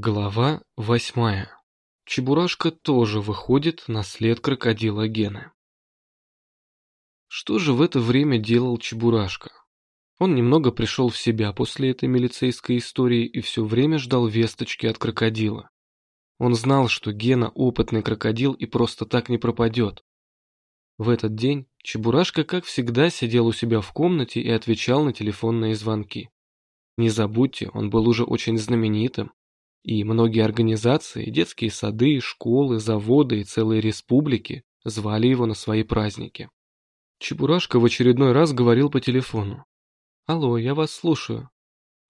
Глава восьмая. Чебурашка тоже выходит на след крокодила Гены. Что же в это время делал Чебурашка? Он немного пришел в себя после этой милицейской истории и все время ждал весточки от крокодила. Он знал, что Гена опытный крокодил и просто так не пропадет. В этот день Чебурашка, как всегда, сидел у себя в комнате и отвечал на телефонные звонки. Не забудьте, он был уже очень знаменитым, и многие организации, детские сады, школы, заводы и целые республики звали его на свои праздники. Чебурашка в очередной раз говорил по телефону. «Алло, я вас слушаю».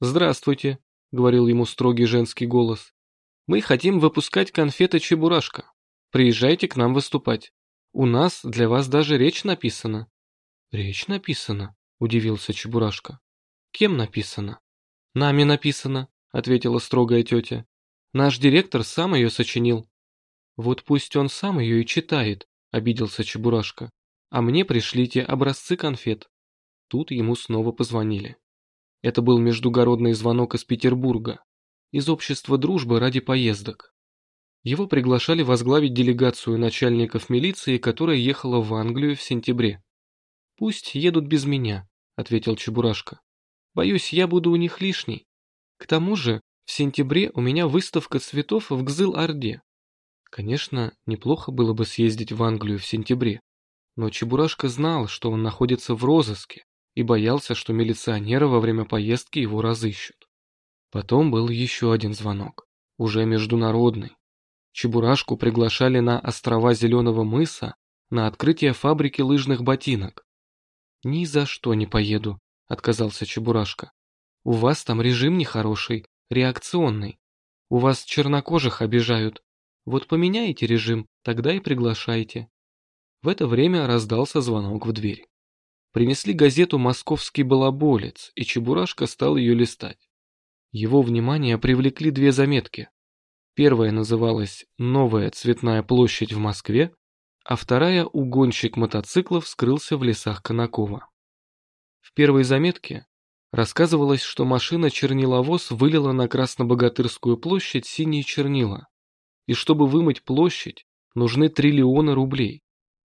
«Здравствуйте», — говорил ему строгий женский голос. «Мы хотим выпускать конфеты Чебурашка. Приезжайте к нам выступать. У нас для вас даже речь написана». «Речь написана?» — удивился Чебурашка. «Кем написана?» «Нами написано», — ответила строгая тетя. «Наш директор сам ее сочинил». «Вот пусть он сам ее и читает», — обиделся Чебурашка. «А мне пришлите образцы конфет». Тут ему снова позвонили. Это был междугородный звонок из Петербурга, из общества дружбы ради поездок. Его приглашали возглавить делегацию начальников милиции, которая ехала в Англию в сентябре. «Пусть едут без меня», — ответил Чебурашка. «Боюсь, я буду у них лишний». К тому же, в сентябре у меня выставка цветов в Гзыл-Орде. Конечно, неплохо было бы съездить в Англию в сентябре, но Чебурашка знал, что он находится в розыске и боялся, что милиционеры во время поездки его разыщут. Потом был еще один звонок, уже международный. Чебурашку приглашали на острова Зеленого мыса на открытие фабрики лыжных ботинок. «Ни за что не поеду», — отказался Чебурашка. У вас там режим нехороший, реакционный. У вас чернокожих обижают. Вот поменяйте режим, тогда и приглашайте. В это время раздался звонок в дверь. Принесли газету «Московский балаболец», и Чебурашка стал ее листать. Его внимание привлекли две заметки. Первая называлась «Новая цветная площадь в Москве», а вторая «Угонщик мотоциклов скрылся в лесах Конакова». В первой заметке Рассказывалось, что машина-черниловоз вылила на Краснобогатырскую площадь синие чернила. И чтобы вымыть площадь, нужны триллионы рублей.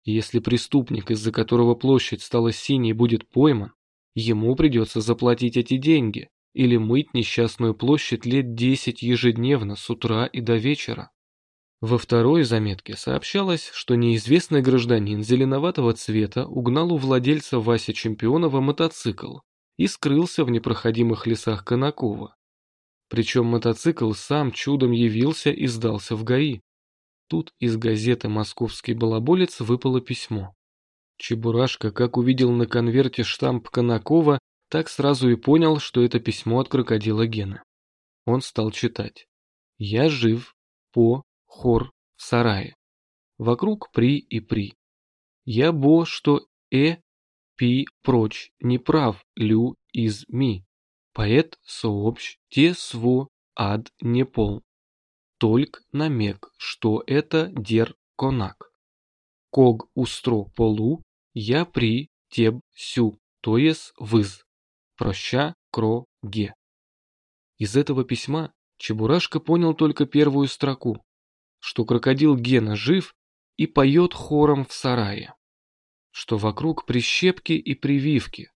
И если преступник, из-за которого площадь стала синей, будет пойман, ему придется заплатить эти деньги или мыть несчастную площадь лет 10 ежедневно с утра и до вечера. Во второй заметке сообщалось, что неизвестный гражданин зеленоватого цвета угнал у владельца Вася Чемпионова мотоцикл и скрылся в непроходимых лесах Конакова. Причем мотоцикл сам чудом явился и сдался в ГАИ. Тут из газеты «Московский балаболец» выпало письмо. Чебурашка, как увидел на конверте штамп Конакова, так сразу и понял, что это письмо от крокодила Гены. Он стал читать. «Я жив, по, хор, в сарае. Вокруг при и при. Я бо, что э, пи прочь, не прав лю из ми. Поэт сообщ те сво ад не пол. Только намек, что это дер конак. Ког устро полу, я при теб сю, то есть выз. Проща кро ге. Из этого письма Чебурашка понял только первую строку, что крокодил Гена жив и поет хором в сарае что вокруг прищепки и прививки.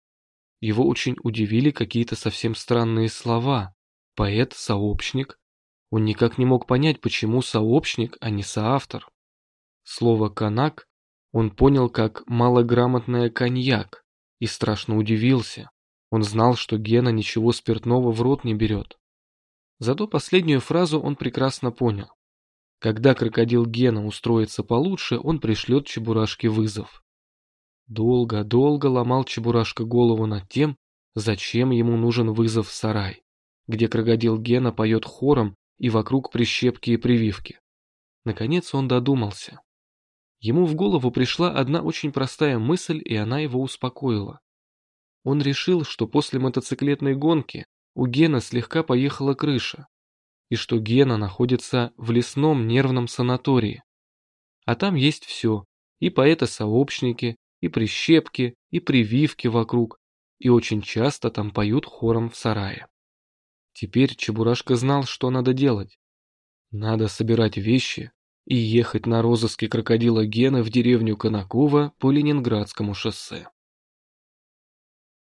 Его очень удивили какие-то совсем странные слова. Поэт, сообщник. Он никак не мог понять, почему сообщник, а не соавтор. Слово «канак» он понял как малограмотное «коньяк» и страшно удивился. Он знал, что Гена ничего спиртного в рот не берет. Зато последнюю фразу он прекрасно понял. Когда крокодил Гена устроится получше, он пришлет Чебурашке вызов. Долго-долго ломал Чебурашка голову над тем, зачем ему нужен вызов в сарай, где крокодил Гена поет хором и вокруг прищепки и прививки. Наконец он додумался. Ему в голову пришла одна очень простая мысль, и она его успокоила. Он решил, что после мотоциклетной гонки у Гена слегка поехала крыша, и что Гена находится в лесном нервном санатории. А там есть все, и поэты-сообщники, и прищепки, и прививки вокруг, и очень часто там поют хором в сарае. Теперь Чебурашка знал, что надо делать. Надо собирать вещи и ехать на розыске крокодила Гена в деревню Конаково по Ленинградскому шоссе.